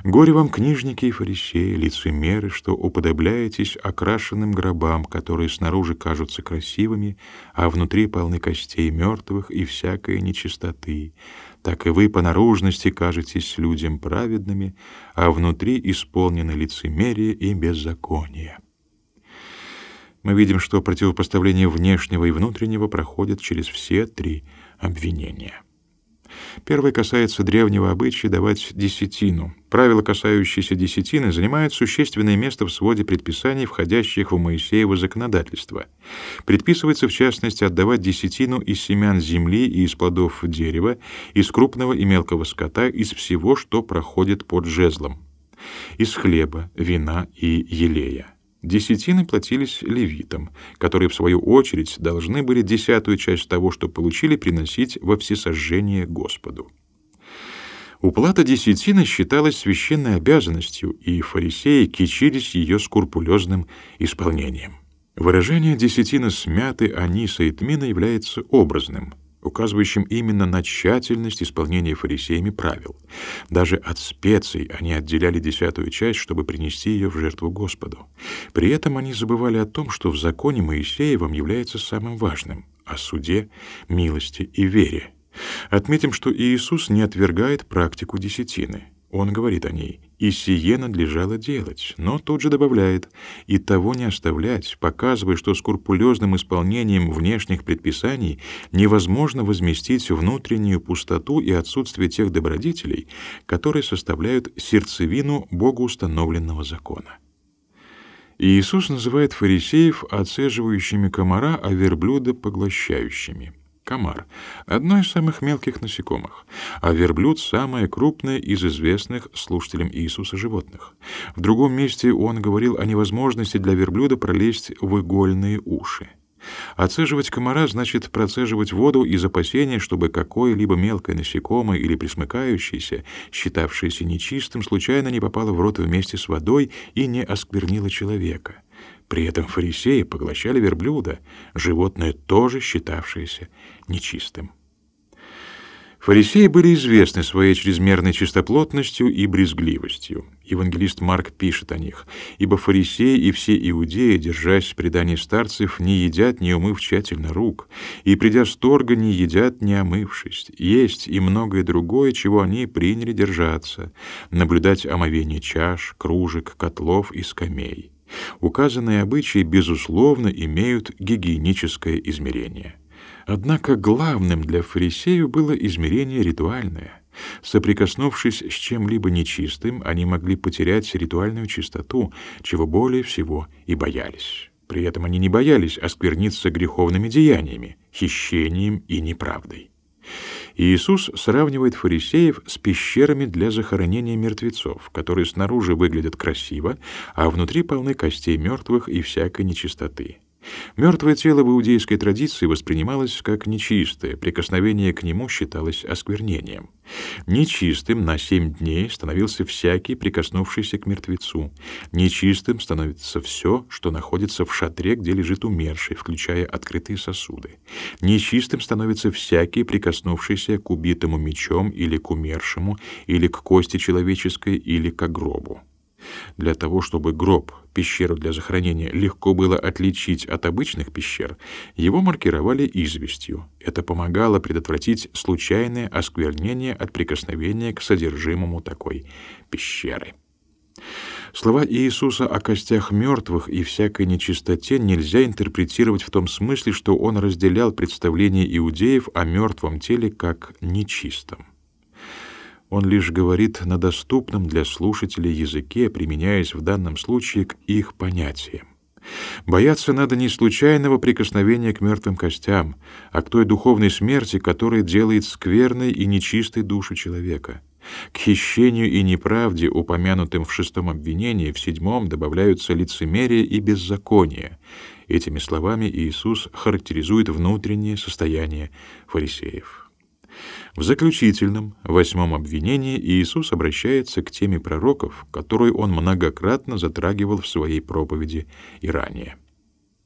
Горе вам, книжники и фарисеи, лицемеры, что уподобляетесь окрашенным гробам, которые снаружи кажутся красивыми, а внутри полны костей мертвых и всякой нечистоты. Так и вы по наружности кажетесь людям праведными, а внутри исполнены лицемерие и беззаконие мы видим, что противопоставление внешнего и внутреннего проходит через все три обвинения. Первое касается древнего обычая давать десятину. Правило, касающееся десятины, занимает существенное место в своде предписаний, входящих в Моисеево законодательство. Предписывается, в частности, отдавать десятину из семян земли и из плодов дерева, из крупного и мелкого скота, из всего, что проходит под жезлом, из хлеба, вина и елея. Десятины платились левитам, которые, в свою очередь, должны были десятую часть того, что получили, приносить во всесожжение Господу. Уплата десятины считалась священной обязанностью, и фарисеи кичились ее скрупулезным исполнением. Выражение «десятина смяты аниса и тмина» является образным, указывающим именно на тщательность исполнения фарисеями правил. Даже от специй они отделяли десятую часть, чтобы принести ее в жертву Господу. При этом они забывали о том, что в законе Моисеевом является самым важным — о суде, милости и вере. Отметим, что Иисус не отвергает практику десятины. Он говорит о ней, и сие надлежало делать, но тут же добавляет, и того не оставлять, показывая, что скрупулезным исполнением внешних предписаний невозможно возместить внутреннюю пустоту и отсутствие тех добродетелей, которые составляют сердцевину богоустановленного закона. Иисус называет фарисеев отцеживающими комара, а верблюда поглощающими — комар — одно из самых мелких насекомых, а верблюд — самое крупное из известных слушателям Иисуса животных. В другом месте он говорил о невозможности для верблюда пролезть в игольные уши. Отцеживать комара значит процеживать воду из опасения, чтобы какое-либо мелкое насекомое или присмыкающееся, считавшееся нечистым, случайно не попало в рот вместе с водой и не осквернило человека. При этом фарисеи поглощали верблюда, животное тоже считавшееся нечистым. Фарисеи были известны своей чрезмерной чистоплотностью и брезгливостью. Евангелист Марк пишет о них: "Ибо фарисеи и все иудеи, держась преданий старцев, не едят, не умыв тщательно рук, и придя с торга, не едят, не омывшись. Есть и многое другое, чего они приняли держаться: наблюдать омовение чаш, кружек, котлов и скамей". Указанные обычаи, безусловно, имеют гигиеническое измерение. Однако главным для фарисеев было измерение ритуальное. Соприкоснувшись с чем-либо нечистым, они могли потерять ритуальную чистоту, чего более всего и боялись. При этом они не боялись оскверниться греховными деяниями, хищением и неправдой. Иисус сравнивает фарисеев с пещерами для захоронения мертвецов, которые снаружи выглядят красиво, а внутри полны костей мертвых и всякой нечистоты. Мертвое тело в иудейской традиции воспринималось как нечистое, прикосновение к нему считалось осквернением. Нечистым на семь дней становился всякий, прикоснувшийся к мертвецу. Нечистым становится все, что находится в шатре, где лежит умерший, включая открытые сосуды. Нечистым становится всякий, прикоснувшийся к убитому мечом или к умершему, или к кости человеческой, или к гробу. Для того, чтобы гроб, пещеру для захоронения, легко было отличить от обычных пещер, его маркировали известью. Это помогало предотвратить случайное осквернение от прикосновения к содержимому такой пещеры. Слова Иисуса о костях мертвых и всякой нечистоте нельзя интерпретировать в том смысле, что он разделял представление иудеев о мертвом теле как нечистом. Он лишь говорит на доступном для слушателей языке, применяясь в данном случае к их понятиям. Бояться надо не случайного прикосновения к мертвым костям, а к той духовной смерти, которая делает скверной и нечистой душу человека. К хищению и неправде, упомянутым в шестом обвинении, в седьмом добавляются лицемерие и беззаконие. Этими словами Иисус характеризует внутреннее состояние фарисеев. В заключительном, восьмом обвинении Иисус обращается к теме пророков, которую он многократно затрагивал в своей проповеди и ранее.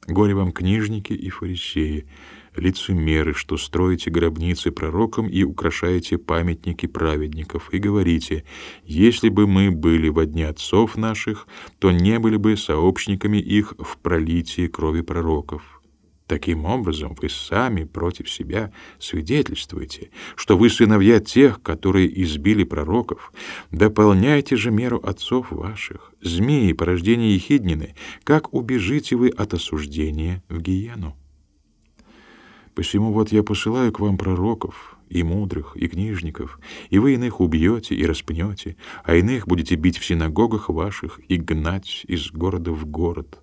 «Горе вам, книжники и фарисеи, лицемеры, что строите гробницы пророкам и украшаете памятники праведников, и говорите, если бы мы были во дне отцов наших, то не были бы сообщниками их в пролитии крови пророков. Таким образом, вы сами против себя свидетельствуете, что вы сыновья тех, которые избили пророков. Дополняйте же меру отцов ваших, змеи, порождения Ехиднины, как убежите вы от осуждения в гиену. Посему вот я посылаю к вам пророков, и мудрых, и книжников, и вы иных убьете и распнете, а иных будете бить в синагогах ваших и гнать из города в город»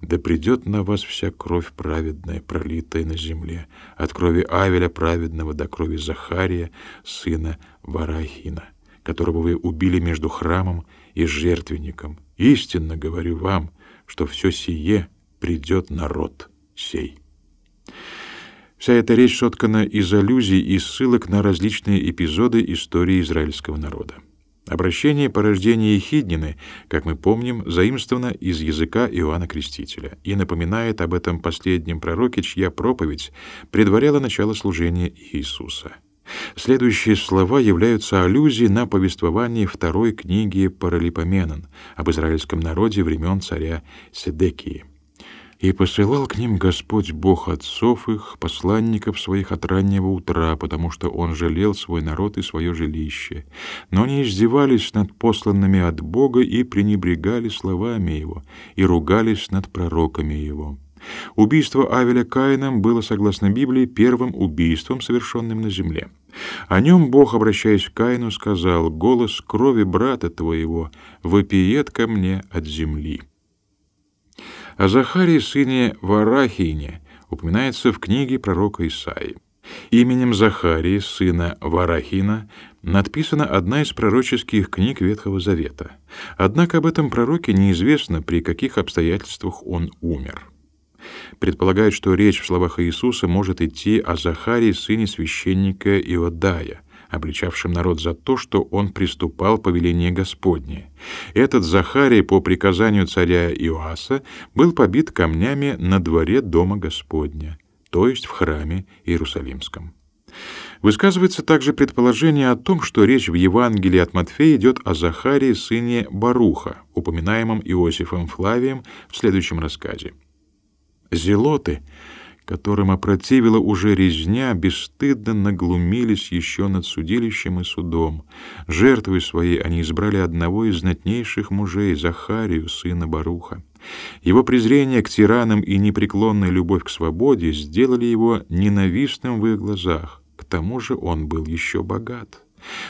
да придет на вас вся кровь праведная, пролитая на земле, от крови Авеля праведного до крови Захария, сына Варахина, которого вы убили между храмом и жертвенником. Истинно говорю вам, что все сие придет народ сей. Вся эта речь соткана из аллюзий и ссылок на различные эпизоды истории израильского народа. Обращение по рождению Ехиднины, как мы помним, заимствовано из языка Иоанна Крестителя и напоминает об этом последнем пророке, чья проповедь предваряла начало служения Иисуса. Следующие слова являются аллюзией на повествование второй книги Паралипоменон об израильском народе времен царя Седекии. И посылал к ним Господь Бог отцов их, посланников своих от раннего утра, потому что Он жалел свой народ и свое жилище. Но они издевались над посланными от Бога и пренебрегали словами Его, и ругались над пророками Его. Убийство Авеля Каином было, согласно Библии, первым убийством, совершенным на земле. О нем Бог, обращаясь к Каину, сказал, «Голос крови брата твоего вопиет ко мне от земли». О Захарии, сыне Варахине, упоминается в книге пророка Исаии. Именем Захарии, сына Варахина, надписана одна из пророческих книг Ветхого Завета. Однако об этом пророке неизвестно, при каких обстоятельствах он умер. Предполагают, что речь в словах Иисуса может идти о Захарии, сыне священника Иодая, обличавшим народ за то, что он приступал по велению Господне. Этот Захарий по приказанию царя Иоаса был побит камнями на дворе дома Господня, то есть в храме Иерусалимском. Высказывается также предположение о том, что речь в Евангелии от Матфея идет о Захарии, сыне Баруха, упоминаемом Иосифом Флавием в следующем рассказе. «Зелоты которым опротивила уже резня, бесстыдно наглумились еще над судилищем и судом. Жертвой своей они избрали одного из знатнейших мужей, Захарию, сына Баруха. Его презрение к тиранам и непреклонная любовь к свободе сделали его ненавистным в их глазах. К тому же он был еще богат.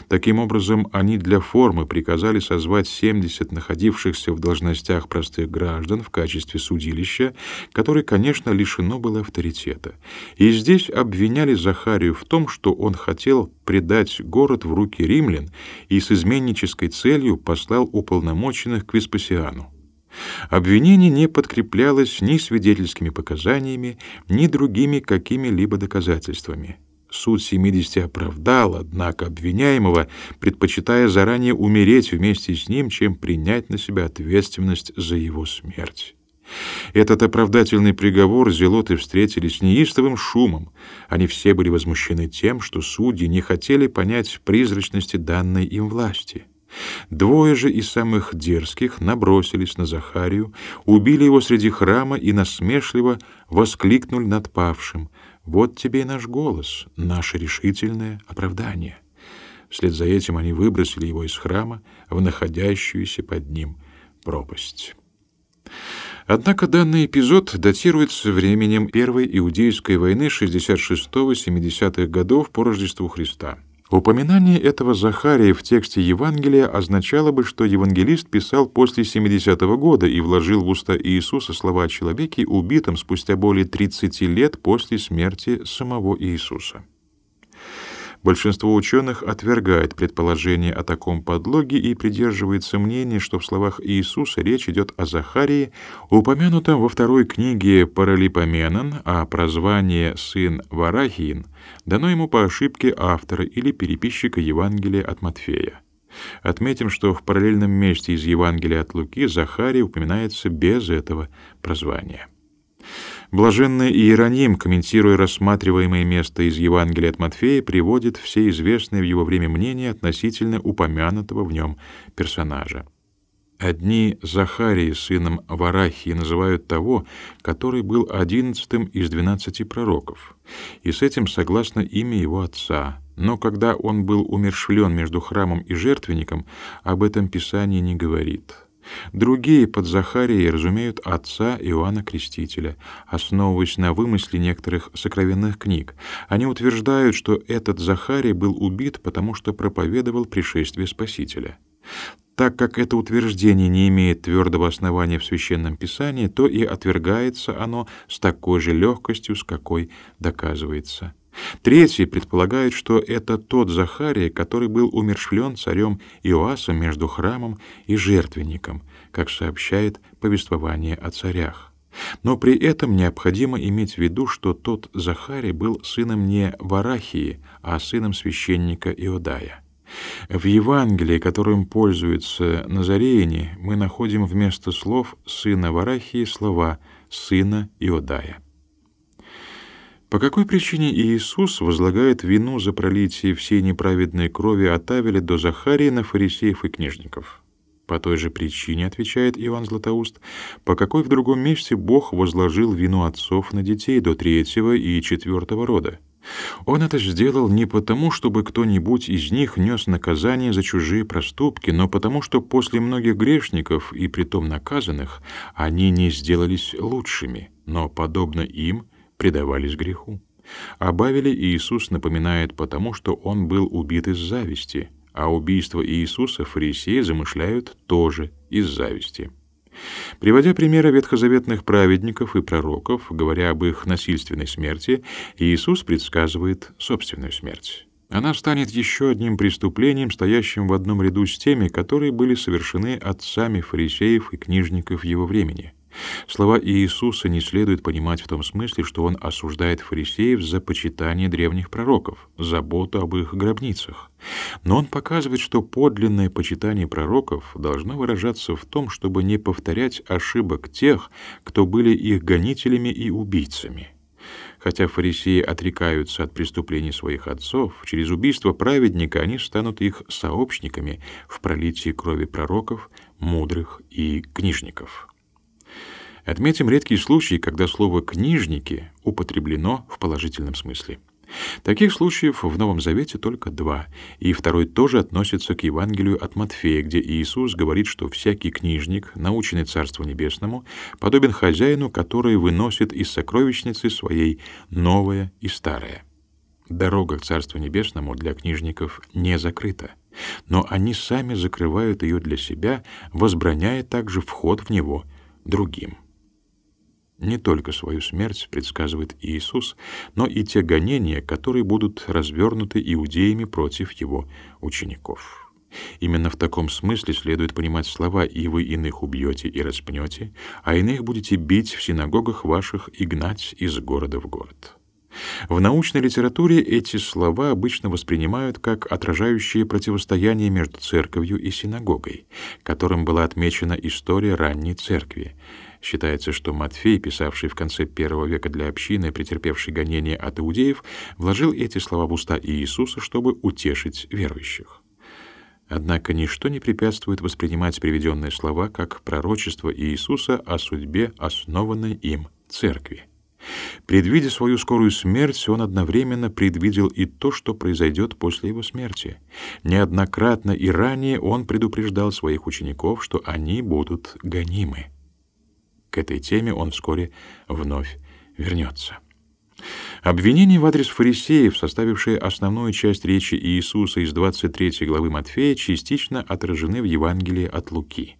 Таким образом, они для формы приказали созвать 70 находившихся в должностях простых граждан в качестве судилища, которое, конечно, лишено было авторитета. И здесь обвиняли Захарию в том, что он хотел предать город в руки римлян и с изменнической целью послал уполномоченных к Веспасиану. Обвинение не подкреплялось ни свидетельскими показаниями, ни другими какими-либо доказательствами. Суд 70 оправдал, однако, обвиняемого, предпочитая заранее умереть вместе с ним, чем принять на себя ответственность за его смерть. Этот оправдательный приговор зелоты встретили с неистовым шумом. Они все были возмущены тем, что судьи не хотели понять призрачности данной им власти. Двое же из самых дерзких набросились на Захарию, убили его среди храма и насмешливо воскликнули над павшим — вот тебе и наш голос, наше решительное оправдание. Вслед за этим они выбросили его из храма в находящуюся под ним пропасть. Однако данный эпизод датируется временем Первой Иудейской войны 66-70-х годов по Рождеству Христа. Упоминание этого Захария в тексте Евангелия означало бы, что евангелист писал после 70-го года и вложил в уста Иисуса слова о человеке, убитом спустя более 30 лет после смерти самого Иисуса. Большинство ученых отвергает предположение о таком подлоге и придерживается мнения, что в словах Иисуса речь идет о Захарии, упомянутом во второй книге Паралипоменон, а прозвание «сын Варахиин» дано ему по ошибке автора или переписчика Евангелия от Матфея. Отметим, что в параллельном месте из Евангелия от Луки Захарий упоминается без этого прозвания. Блаженный Иероним, комментируя рассматриваемое место из Евангелия от Матфея, приводит все известные в его время мнения относительно упомянутого в нем персонажа. Одни Захарии сыном Варахии называют того, который был одиннадцатым из двенадцати пророков, и с этим согласно имя его отца. Но когда он был умершвлен между храмом и жертвенником, об этом Писание не говорит. Другие под Захарией разумеют отца Иоанна Крестителя, основываясь на вымысле некоторых сокровенных книг. Они утверждают, что этот Захарий был убит, потому что проповедовал пришествие Спасителя. Так как это утверждение не имеет твердого основания в Священном Писании, то и отвергается оно с такой же легкостью, с какой доказывается. Третьи предполагают, что это тот Захария, который был умершвлен царем Иоасом между храмом и жертвенником, как сообщает повествование о царях. Но при этом необходимо иметь в виду, что тот Захарий был сыном не Варахии, а сыном священника Иодая. В Евангелии, которым пользуются назареяне, мы находим вместо слов «сына Варахии» слова «сына Иодая». По какой причине Иисус возлагает вину за пролитие всей неправедной крови от Авеля до Захарии на фарисеев и книжников? По той же причине, отвечает Иоанн Златоуст, по какой в другом месте Бог возложил вину отцов на детей до третьего и четвертого рода? Он это сделал не потому, чтобы кто-нибудь из них нес наказание за чужие проступки, но потому, что после многих грешников и притом наказанных они не сделались лучшими, но, подобно им, предавались греху. О Бавеле Иисус напоминает потому, что он был убит из зависти, а убийство Иисуса фарисеи замышляют тоже из зависти. Приводя примеры ветхозаветных праведников и пророков, говоря об их насильственной смерти, Иисус предсказывает собственную смерть. Она станет еще одним преступлением, стоящим в одном ряду с теми, которые были совершены отцами фарисеев и книжников его времени. Слова Иисуса не следует понимать в том смысле, что он осуждает фарисеев за почитание древних пророков, заботу об их гробницах. Но он показывает, что подлинное почитание пророков должно выражаться в том, чтобы не повторять ошибок тех, кто были их гонителями и убийцами. Хотя фарисеи отрекаются от преступлений своих отцов, через убийство праведника они станут их сообщниками в пролитии крови пророков, мудрых и книжников. Отметим редкие случаи, когда слово «книжники» употреблено в положительном смысле. Таких случаев в Новом Завете только два, и второй тоже относится к Евангелию от Матфея, где Иисус говорит, что всякий книжник, наученный Царству Небесному, подобен хозяину, который выносит из сокровищницы своей новое и старое. Дорога к Царству Небесному для книжников не закрыта, но они сами закрывают ее для себя, возбраняя также вход в него другим. Не только свою смерть предсказывает Иисус, но и те гонения, которые будут развернуты иудеями против его учеников. Именно в таком смысле следует понимать слова «и вы иных убьете и распнете, а иных будете бить в синагогах ваших и гнать из города в город». В научной литературе эти слова обычно воспринимают как отражающие противостояние между церковью и синагогой, которым была отмечена история ранней церкви, Считается, что Матфей, писавший в конце первого века для общины, претерпевший гонения от иудеев, вложил эти слова в уста Иисуса, чтобы утешить верующих. Однако ничто не препятствует воспринимать приведенные слова как пророчество Иисуса о судьбе, основанной им церкви. Предвидя свою скорую смерть, он одновременно предвидел и то, что произойдет после его смерти. Неоднократно и ранее он предупреждал своих учеников, что они будут гонимы. К этой теме он вскоре вновь вернется. Обвинения в адрес фарисеев, составившие основную часть речи Иисуса из 23 главы Матфея, частично отражены в Евангелии от Луки.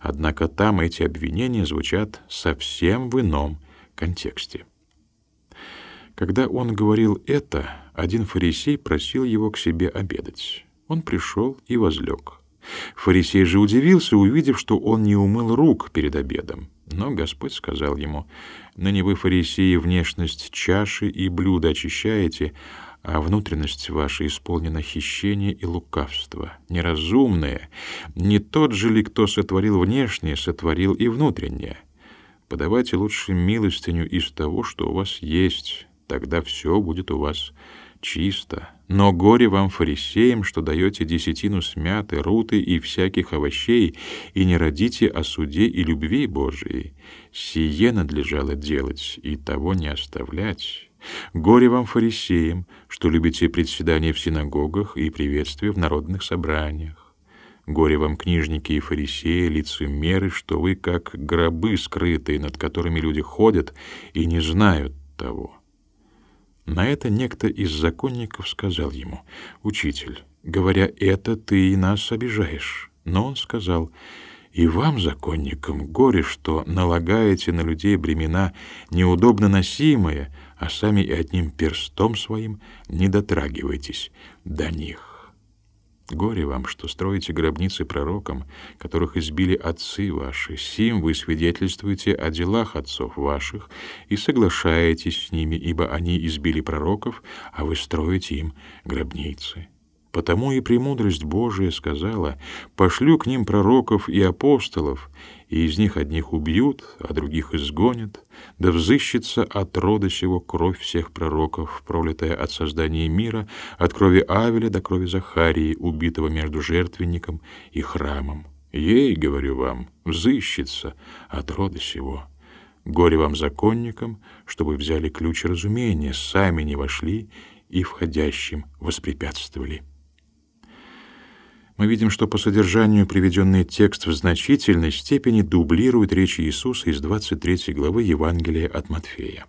Однако там эти обвинения звучат совсем в ином контексте. Когда он говорил это, один фарисей просил его к себе обедать. Он пришел и возлег. Фарисей же удивился, увидев, что он не умыл рук перед обедом. Но Господь сказал ему, «Ныне вы, фарисеи, внешность чаши и блюда очищаете, а внутренность ваша исполнена хищения и лукавства, неразумное. Не тот же ли, кто сотворил внешнее, сотворил и внутреннее? Подавайте лучше милостыню из того, что у вас есть, тогда все будет у вас чисто. Но горе вам, фарисеям, что даете десятину смяты, руты и всяких овощей, и не родите о суде и любви Божией. Сие надлежало делать, и того не оставлять. Горе вам, фарисеям, что любите председание в синагогах и приветствие в народных собраниях. Горе вам, книжники и фарисеи, лицемеры, что вы как гробы скрытые, над которыми люди ходят и не знают того. На это некто из законников сказал ему, «Учитель, говоря это, ты и нас обижаешь». Но он сказал, «И вам, законникам, горе, что налагаете на людей бремена неудобно носимые, а сами и одним перстом своим не дотрагиваетесь до них». Горе вам, что строите гробницы пророкам, которых избили отцы ваши. Сим вы свидетельствуете о делах отцов ваших и соглашаетесь с ними, ибо они избили пророков, а вы строите им гробницы. Потому и премудрость Божия сказала, «Пошлю к ним пророков и апостолов, и из них одних убьют, а других изгонят, да взыщется от рода сего кровь всех пророков, пролитая от создания мира, от крови Авеля до крови Захарии, убитого между жертвенником и храмом. Ей, говорю вам, взыщется от рода сего. Горе вам, законникам, чтобы взяли ключ разумения, сами не вошли и входящим воспрепятствовали» мы видим, что по содержанию приведенный текст в значительной степени дублирует речь Иисуса из 23 главы Евангелия от Матфея.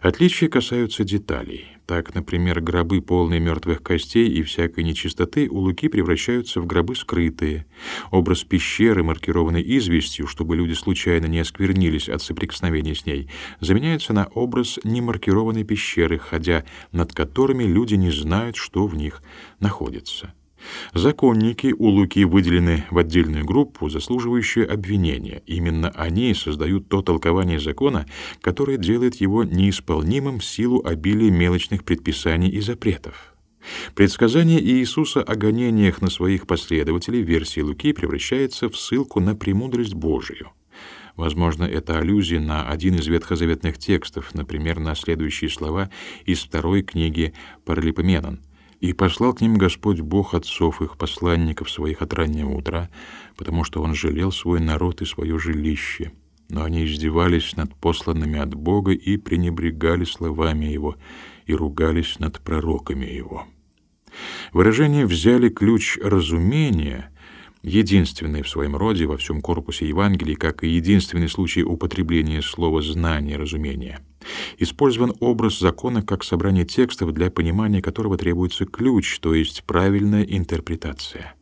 Отличия касаются деталей. Так, например, гробы, полные мертвых костей и всякой нечистоты, у Луки превращаются в гробы скрытые. Образ пещеры, маркированной известью, чтобы люди случайно не осквернились от соприкосновения с ней, заменяется на образ немаркированной пещеры, ходя над которыми люди не знают, что в них находится. Законники у Луки выделены в отдельную группу, заслуживающую обвинения. Именно они создают то толкование закона, которое делает его неисполнимым в силу обилия мелочных предписаний и запретов. Предсказание Иисуса о гонениях на своих последователей в версии Луки превращается в ссылку на премудрость Божию. Возможно, это аллюзия на один из ветхозаветных текстов, например, на следующие слова из второй книги Паралипоменон — и послал к ним Господь Бог отцов их, посланников своих от раннего утра, потому что Он жалел свой народ и свое жилище. Но они издевались над посланными от Бога и пренебрегали словами Его, и ругались над пророками Его. Выражение «взяли ключ разумения» единственный в своем роде во всем корпусе Евангелий, как и единственный случай употребления слова «знание», «разумение». Использован образ закона как собрание текстов, для понимания которого требуется ключ, то есть правильная интерпретация.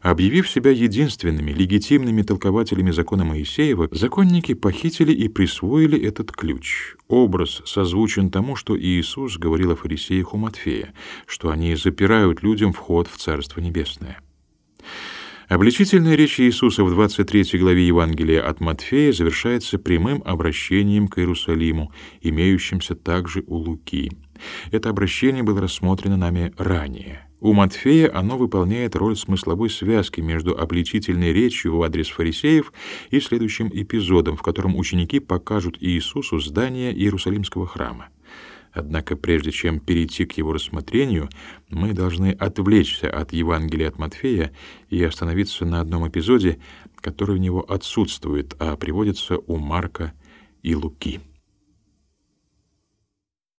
Объявив себя единственными легитимными толкователями закона Моисеева, законники похитили и присвоили этот ключ. Образ созвучен тому, что Иисус говорил о фарисеях у Матфея, что они запирают людям вход в Царство Небесное. Обличительная речь Иисуса в 23 главе Евангелия от Матфея завершается прямым обращением к Иерусалиму, имеющимся также у Луки. Это обращение было рассмотрено нами ранее. У Матфея оно выполняет роль смысловой связки между обличительной речью в адрес фарисеев и следующим эпизодом, в котором ученики покажут Иисусу здание Иерусалимского храма. Однако прежде чем перейти к его рассмотрению, мы должны отвлечься от Евангелия от Матфея и остановиться на одном эпизоде, который у него отсутствует, а приводится у Марка и Луки.